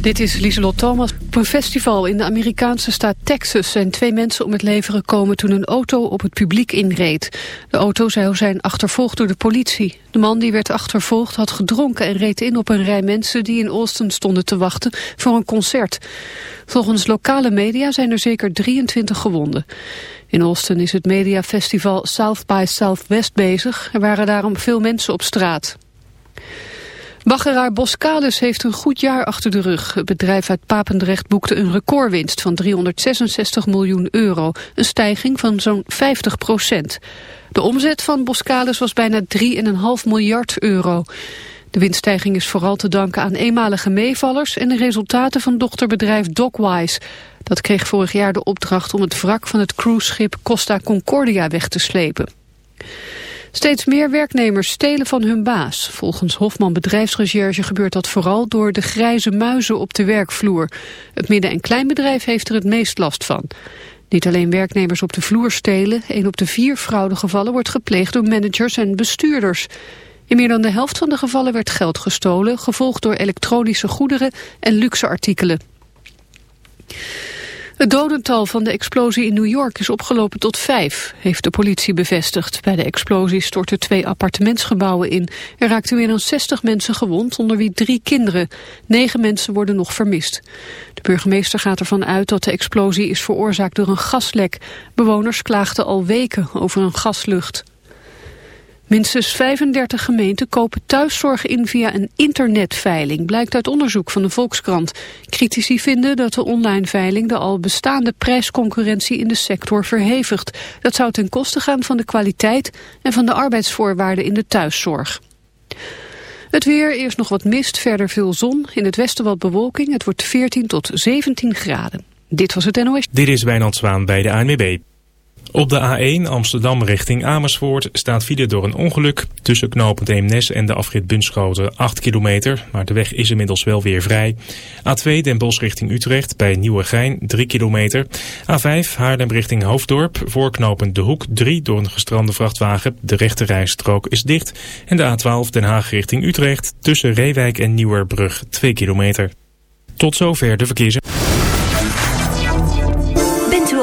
Dit is Lieselot Thomas. Op een festival in de Amerikaanse staat Texas zijn twee mensen om het leven gekomen toen een auto op het publiek inreed. De auto zou zijn achtervolgd door de politie. De man die werd achtervolgd had gedronken en reed in op een rij mensen die in Austin stonden te wachten voor een concert. Volgens lokale media zijn er zeker 23 gewonden. In Austin is het mediafestival South by Southwest bezig. Er waren daarom veel mensen op straat. Baggeraar Boskalis heeft een goed jaar achter de rug. Het bedrijf uit Papendrecht boekte een recordwinst van 366 miljoen euro. Een stijging van zo'n 50 procent. De omzet van Boskalis was bijna 3,5 miljard euro. De winststijging is vooral te danken aan eenmalige meevallers... en de resultaten van dochterbedrijf Dockwise. Dat kreeg vorig jaar de opdracht om het wrak van het cruiseschip Costa Concordia weg te slepen. Steeds meer werknemers stelen van hun baas. Volgens Hofman Bedrijfsrecherche gebeurt dat vooral door de grijze muizen op de werkvloer. Het midden- en kleinbedrijf heeft er het meest last van. Niet alleen werknemers op de vloer stelen, een op de vier fraudegevallen wordt gepleegd door managers en bestuurders. In meer dan de helft van de gevallen werd geld gestolen, gevolgd door elektronische goederen en luxe artikelen. Het dodental van de explosie in New York is opgelopen tot vijf, heeft de politie bevestigd. Bij de explosie stortten twee appartementsgebouwen in. Er raakten meer dan 60 mensen gewond, onder wie drie kinderen. Negen mensen worden nog vermist. De burgemeester gaat ervan uit dat de explosie is veroorzaakt door een gaslek. Bewoners klaagden al weken over een gaslucht. Minstens 35 gemeenten kopen thuiszorg in via een internetveiling, blijkt uit onderzoek van de Volkskrant. Critici vinden dat de online veiling de al bestaande prijsconcurrentie in de sector verhevigt. Dat zou ten koste gaan van de kwaliteit en van de arbeidsvoorwaarden in de thuiszorg. Het weer, eerst nog wat mist, verder veel zon. In het westen wat bewolking, het wordt 14 tot 17 graden. Dit was het NOS. Dit is Wijnand Zwaan bij de ANWB. Op de A1 Amsterdam richting Amersfoort staat file door een ongeluk tussen knooppunt Eemnes en de afrit Bunschoten 8 kilometer, maar de weg is inmiddels wel weer vrij. A2 Den Bosch richting Utrecht bij Nieuwegein 3 kilometer. A5 Haarlem richting Hoofddorp voor knooppunt De Hoek 3 door een gestrande vrachtwagen. De rechte rijstrook is dicht. En de A12 Den Haag richting Utrecht tussen Reewijk en Nieuwerbrug 2 kilometer. Tot zover de verkeers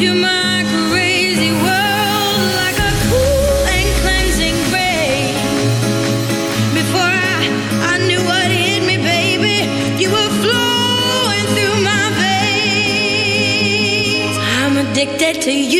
To my crazy world like a cool and cleansing gray Before I I knew what in me, baby, you were flowing through my veins I'm addicted to you.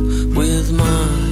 with mine.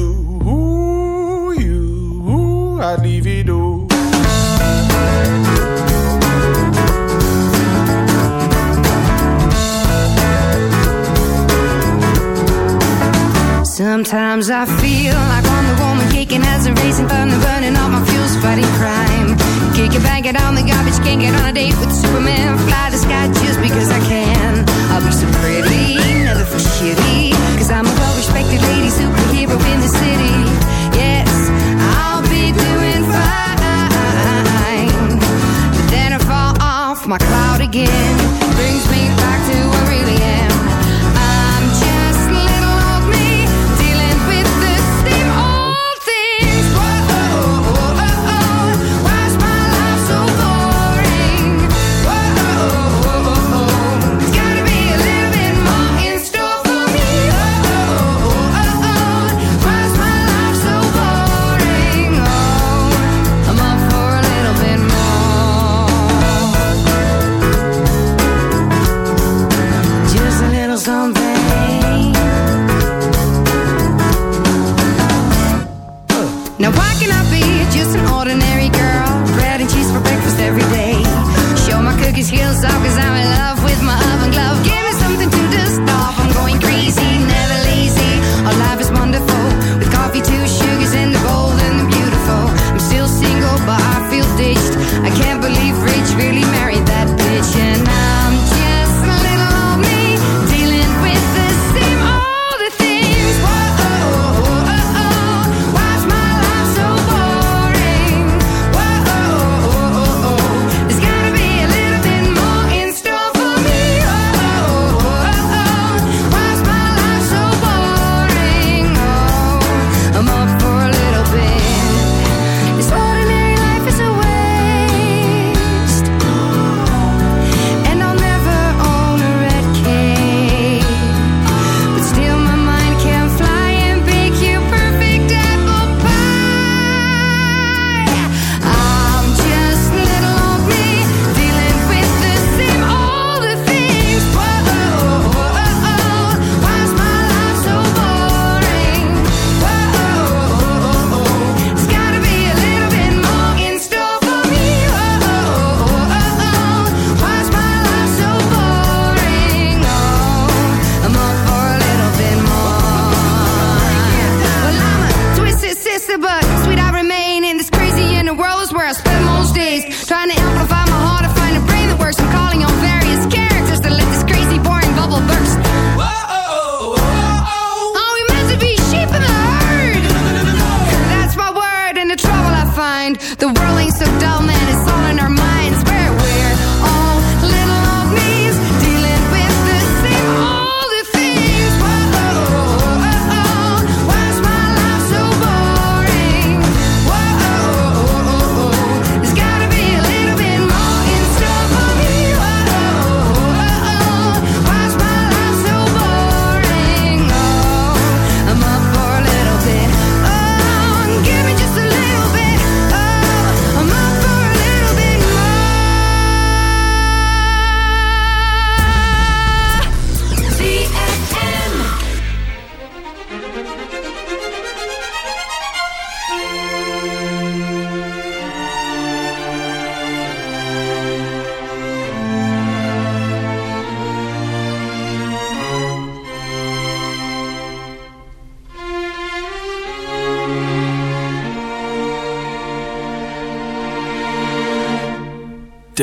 I'd leave it all. Sometimes I feel like I'm the Woman kicking as a racing thunder, burning all my fuels, fighting crime. Kick it, bang on the garbage, can't get on a date with Superman. Fly the sky just because I can. I'll be so pretty, never feel shitty. Cause I'm a well respected lady superhero in the city. Yes, my cloud again. Brings me back to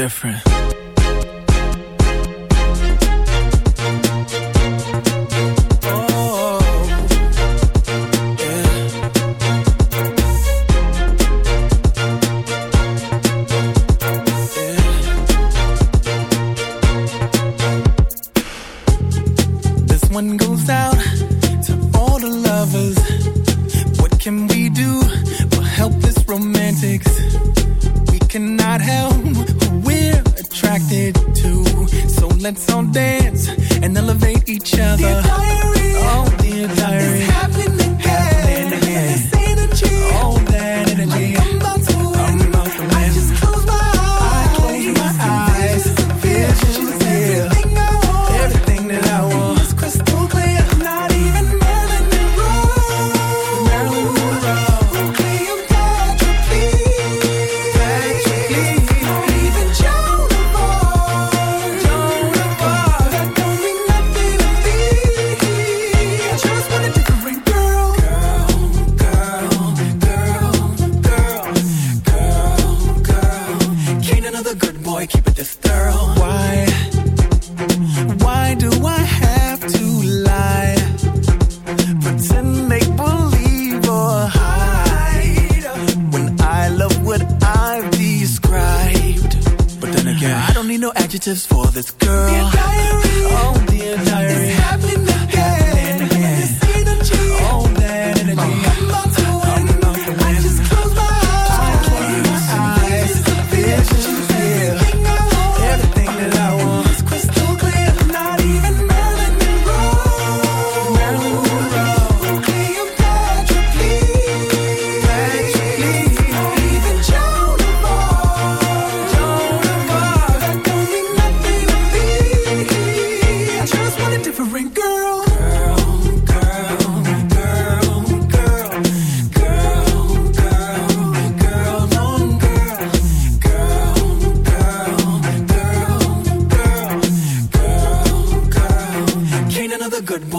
different.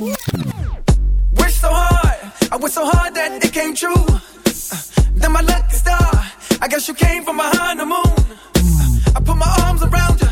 Wish so hard, I wish so hard that it came true. Uh, then my lucky star, I guess you came from behind the moon. Uh, I put my arms around you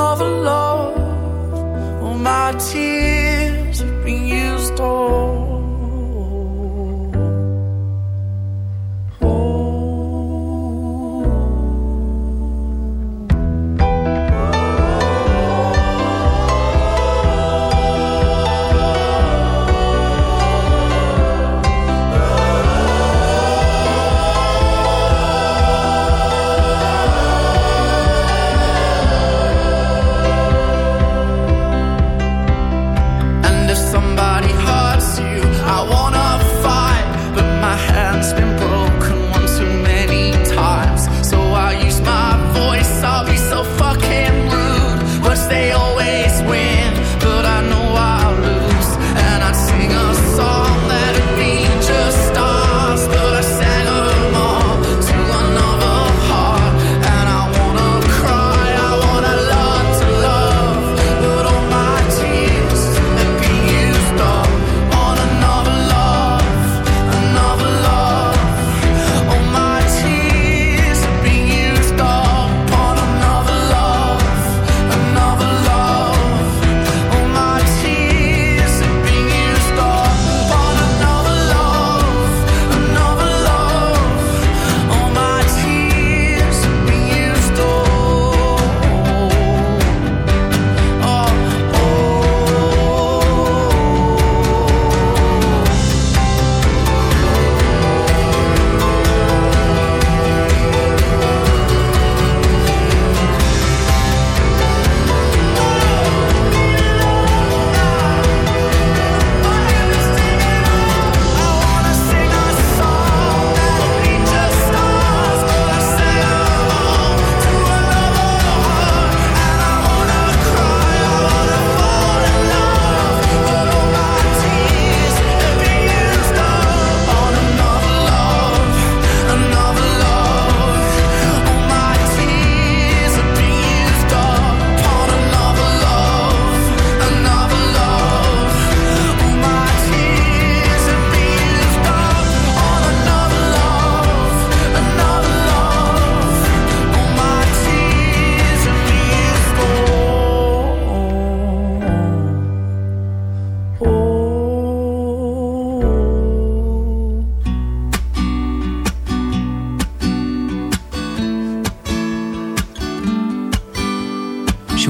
love. All my tears have been used up.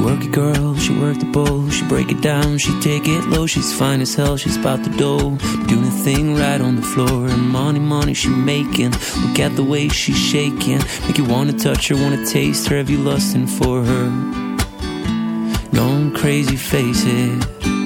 Work it, girl, she work the bowl. She break it down, she take it low. She's fine as hell, she's about the dough. Doing a thing right on the floor. And money, money she making. Look at the way she's shaking. Make you wanna touch her, wanna taste her. Have you lusting for her? Going crazy, face it.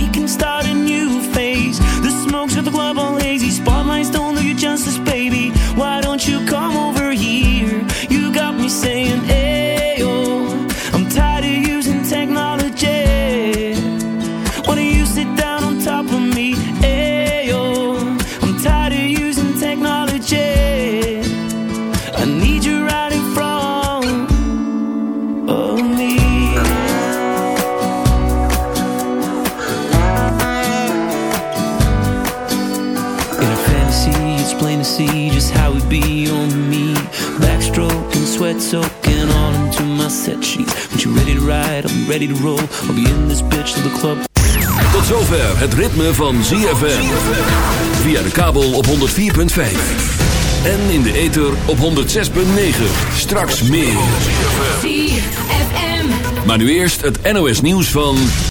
soaking all into my set sheets. Ready to ride, I'm ready to roll. I'll be in this bitch till the club. Tot zover het ritme van ZFM. Via de kabel op 104.5. En in de ether op 106.9. Straks meer. ZFM. Maar nu eerst het NOS nieuws van...